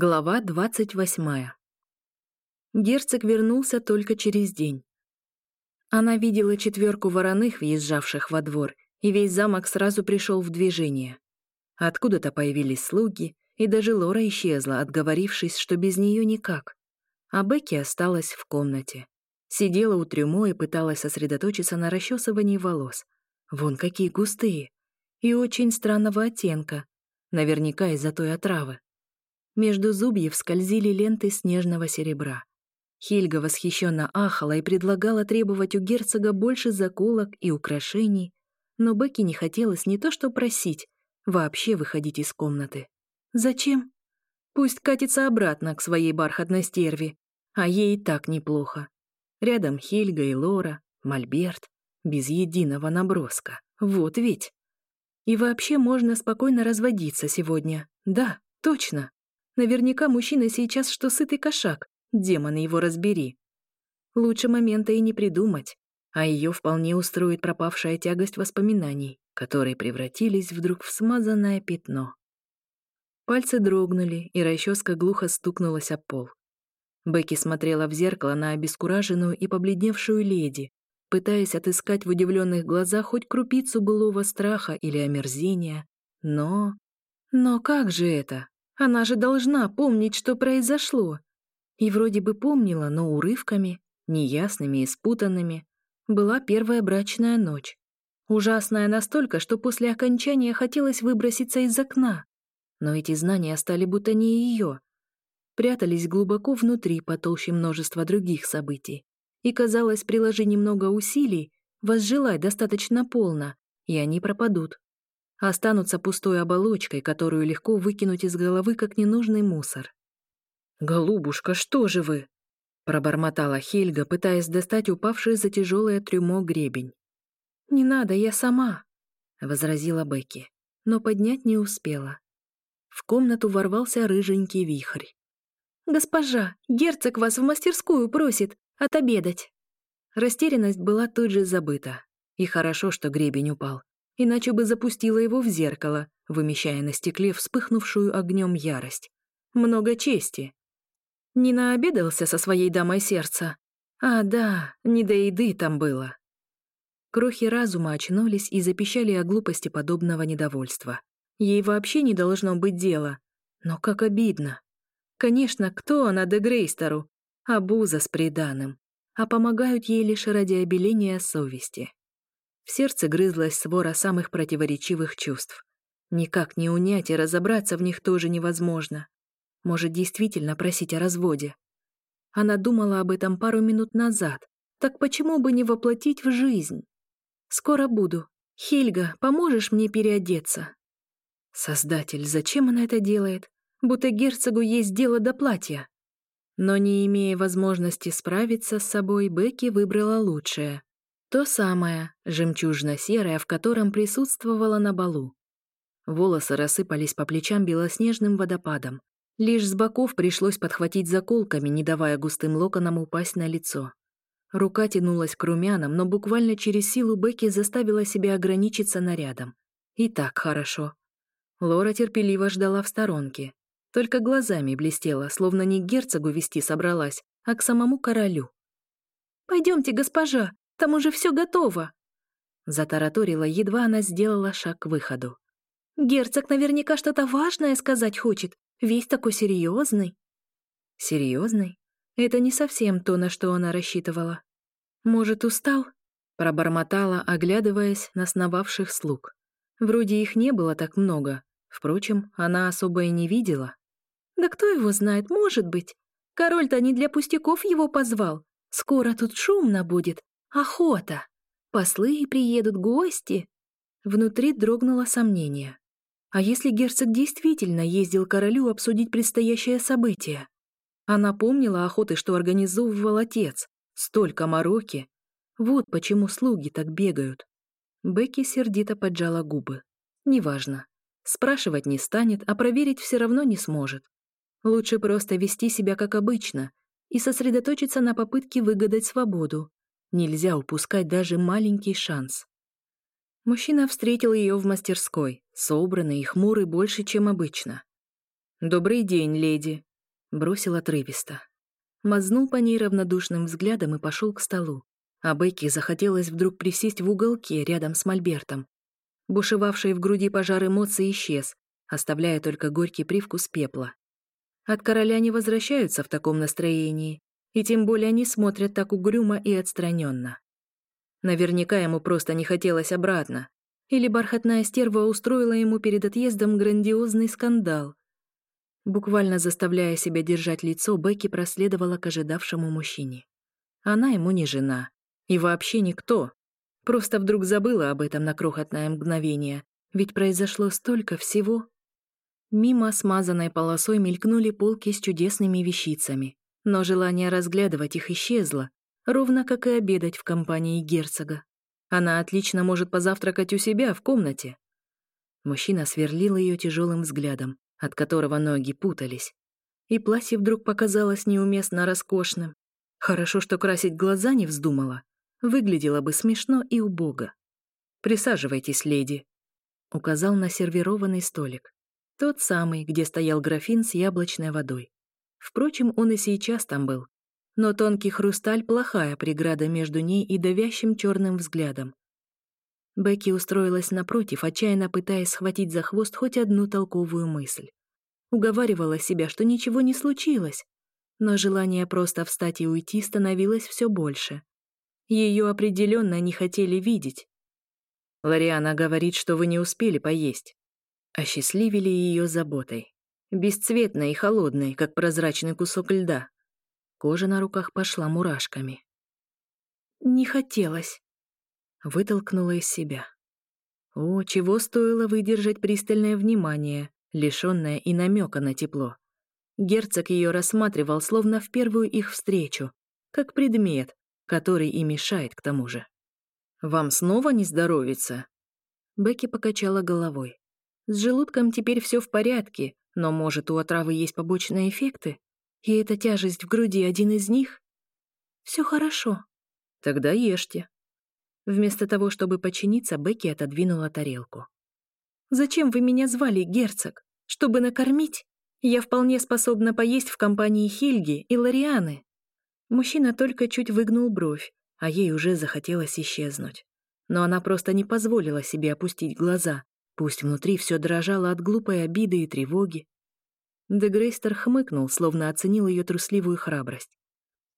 Глава 28. Герцог вернулся только через день. Она видела четверку вороных, въезжавших во двор, и весь замок сразу пришел в движение. Откуда-то появились слуги, и даже Лора исчезла, отговорившись, что без нее никак. А Бекки осталась в комнате. Сидела у трюмо и пыталась сосредоточиться на расчесывании волос. Вон какие густые! И очень странного оттенка. Наверняка из-за той отравы. Между зубьев скользили ленты снежного серебра. Хельга восхищенно ахала и предлагала требовать у герцога больше заколок и украшений, но Бекки не хотелось не то что просить, вообще выходить из комнаты. Зачем? Пусть катится обратно к своей бархатной стерве, а ей и так неплохо. Рядом Хельга и Лора, Мольберт, без единого наброска. Вот ведь. И вообще можно спокойно разводиться сегодня. Да, точно. Наверняка мужчина сейчас что сытый кошак, демоны его разбери. Лучше момента и не придумать, а ее вполне устроит пропавшая тягость воспоминаний, которые превратились вдруг в смазанное пятно. Пальцы дрогнули, и расческа глухо стукнулась о пол. Бекки смотрела в зеркало на обескураженную и побледневшую леди, пытаясь отыскать в удивленных глазах хоть крупицу былого страха или омерзения. Но... Но как же это? Она же должна помнить, что произошло. И вроде бы помнила, но урывками, неясными и спутанными, была первая брачная ночь. Ужасная настолько, что после окончания хотелось выброситься из окна. Но эти знания стали будто не ее. Прятались глубоко внутри, потолще множества других событий. И казалось, приложи немного усилий, возжелай достаточно полно, и они пропадут останутся пустой оболочкой, которую легко выкинуть из головы, как ненужный мусор. «Голубушка, что же вы?» — пробормотала Хельга, пытаясь достать упавший за тяжелое трюмо гребень. «Не надо, я сама», — возразила Бекки, но поднять не успела. В комнату ворвался рыженький вихрь. «Госпожа, герцог вас в мастерскую просит отобедать!» Растерянность была тут же забыта. И хорошо, что гребень упал иначе бы запустила его в зеркало, вымещая на стекле вспыхнувшую огнем ярость. Много чести. Не обедался со своей дамой сердца. А, да, не до еды там было. Крохи разума очнулись и запищали о глупости подобного недовольства. Ей вообще не должно быть дела. Но как обидно. Конечно, кто она де Грейстеру? Абуза с приданым. А помогают ей лишь ради обеления совести. В сердце грызлась свора самых противоречивых чувств. Никак не унять и разобраться в них тоже невозможно. Может, действительно просить о разводе. Она думала об этом пару минут назад. Так почему бы не воплотить в жизнь? Скоро буду. Хельга, поможешь мне переодеться? Создатель, зачем она это делает? Будто герцогу есть дело до платья. Но не имея возможности справиться с собой, Бекки выбрала лучшее — то самое жемчужно-серое, в котором присутствовала на балу. Волосы рассыпались по плечам белоснежным водопадом. Лишь с боков пришлось подхватить заколками, не давая густым локонам упасть на лицо. Рука тянулась к румянам, но буквально через силу Бекки заставила себя ограничиться нарядом. И так хорошо. Лора терпеливо ждала в сторонке. Только глазами блестела, словно не к герцогу вести собралась, а к самому королю. «Пойдемте, госпожа!» Там уже все готово!» Затараторила, едва она сделала шаг к выходу. «Герцог наверняка что-то важное сказать хочет, весь такой серьезный». «Серьезный? Это не совсем то, на что она рассчитывала. Может, устал?» Пробормотала, оглядываясь на сновавших слуг. Вроде их не было так много. Впрочем, она особо и не видела. «Да кто его знает, может быть. Король-то не для пустяков его позвал. Скоро тут шумно будет, Охота! Послы и приедут гости!» Внутри дрогнуло сомнение. А если герцог действительно ездил королю обсудить предстоящее событие? Она помнила охоты, что организовывал отец. Столько мороки. Вот почему слуги так бегают. Бекки сердито поджала губы. Неважно. Спрашивать не станет, а проверить все равно не сможет. Лучше просто вести себя как обычно и сосредоточиться на попытке выгадать свободу, Нельзя упускать даже маленький шанс. Мужчина встретил ее в мастерской, собранный и хмурый больше, чем обычно. «Добрый день, леди», — бросил отрывисто. Мазнул по ней равнодушным взглядом и пошел к столу. А Бекки захотелось вдруг присесть в уголке рядом с Мольбертом. Бушевавший в груди пожар эмоций исчез, оставляя только горький привкус пепла. От короля не возвращаются в таком настроении, и тем более они смотрят так угрюмо и отстраненно. Наверняка ему просто не хотелось обратно. Или бархатная стерва устроила ему перед отъездом грандиозный скандал. Буквально заставляя себя держать лицо, Бекки проследовала к ожидавшему мужчине. Она ему не жена. И вообще никто. Просто вдруг забыла об этом на крохотное мгновение. Ведь произошло столько всего. Мимо смазанной полосой мелькнули полки с чудесными вещицами но желание разглядывать их исчезло, ровно как и обедать в компании герцога. Она отлично может позавтракать у себя в комнате. Мужчина сверлил ее тяжелым взглядом, от которого ноги путались. И платье вдруг показалось неуместно роскошным. Хорошо, что красить глаза не вздумала. Выглядело бы смешно и убого. «Присаживайтесь, леди», — указал на сервированный столик. Тот самый, где стоял графин с яблочной водой. Впрочем, он и сейчас там был. Но тонкий хрусталь — плохая преграда между ней и давящим черным взглядом. Бекки устроилась напротив, отчаянно пытаясь схватить за хвост хоть одну толковую мысль. Уговаривала себя, что ничего не случилось, но желание просто встать и уйти становилось все больше. Ее определенно не хотели видеть. Лариана говорит, что вы не успели поесть. Осчастливили ее заботой бесцветной и холодной, как прозрачный кусок льда. Кожа на руках пошла мурашками. «Не хотелось», — вытолкнула из себя. О, чего стоило выдержать пристальное внимание, лишённое и намека на тепло. Герцог её рассматривал словно в первую их встречу, как предмет, который и мешает к тому же. «Вам снова не здоровится?» Бекки покачала головой. С желудком теперь все в порядке, но, может, у отравы есть побочные эффекты? И эта тяжесть в груди один из них? Все хорошо. Тогда ешьте. Вместо того, чтобы починиться, Бекки отодвинула тарелку. «Зачем вы меня звали, герцог? Чтобы накормить? Я вполне способна поесть в компании Хильги и Лорианы». Мужчина только чуть выгнул бровь, а ей уже захотелось исчезнуть. Но она просто не позволила себе опустить глаза, Пусть внутри все дрожало от глупой обиды и тревоги. Дегрейстер хмыкнул, словно оценил ее трусливую храбрость.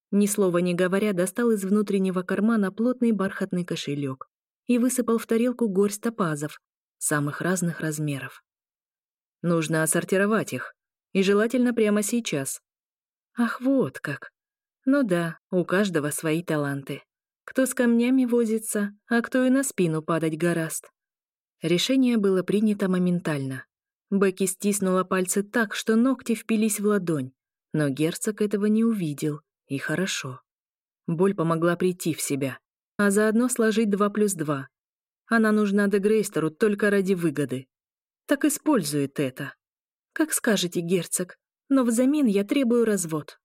Ни слова не говоря, достал из внутреннего кармана плотный бархатный кошелек и высыпал в тарелку горсть топазов самых разных размеров. «Нужно осортировать их, и желательно прямо сейчас». «Ах, вот как! Ну да, у каждого свои таланты. Кто с камнями возится, а кто и на спину падать гораст». Решение было принято моментально. Бекки стиснула пальцы так, что ногти впились в ладонь, но герцог этого не увидел, и хорошо. Боль помогла прийти в себя, а заодно сложить два плюс два. Она нужна Дегрейстеру только ради выгоды. Так использует это. Как скажете, герцог, но взамен я требую развод.